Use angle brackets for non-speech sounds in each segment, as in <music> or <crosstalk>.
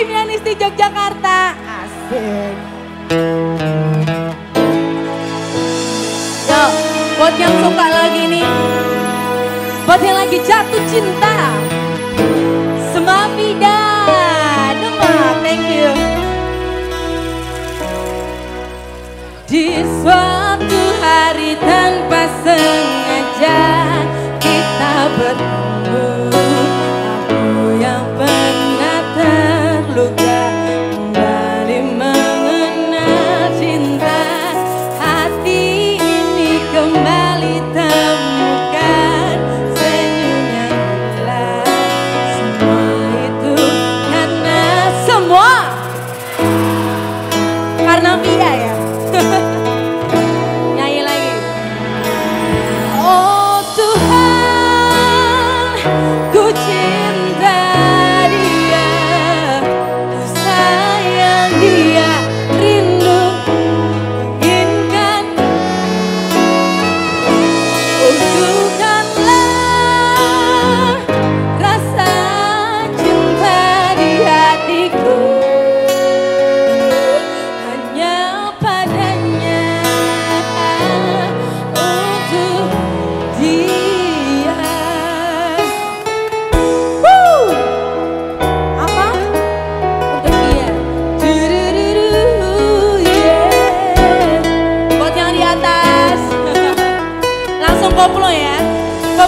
Himianis di Yogyakarta. Asik. Yo, buat yang suka lagi nih, buat yang lagi jatuh cinta, Semapida, Demak, thank you. Di suatu hari tanpa sengaja Yeah. <laughs>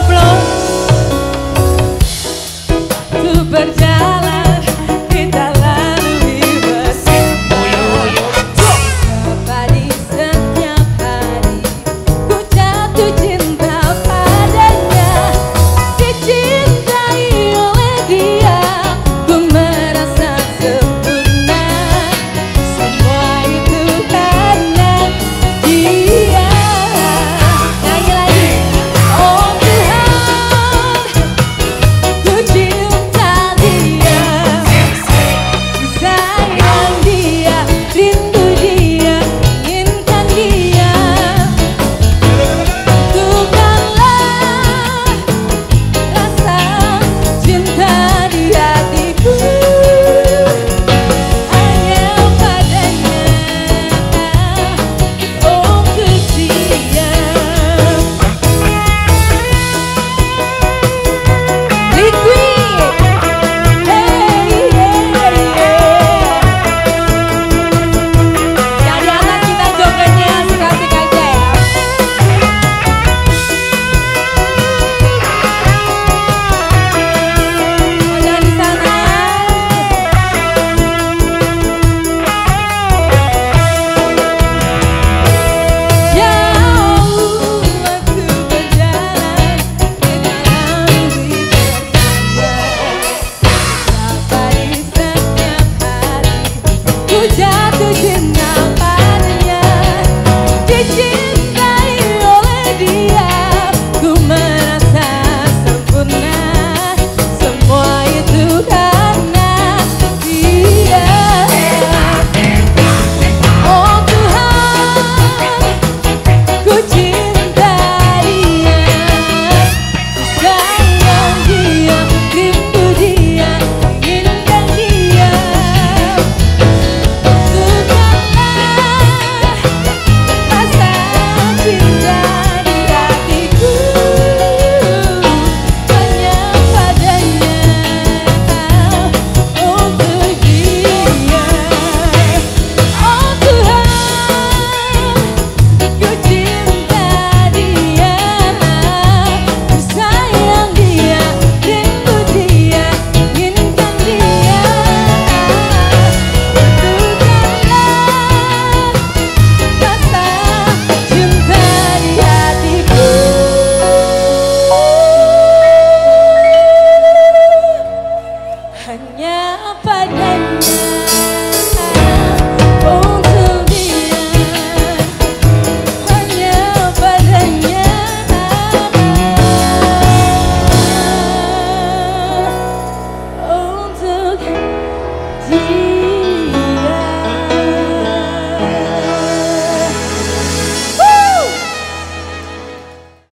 coplo Ku berjalan. You.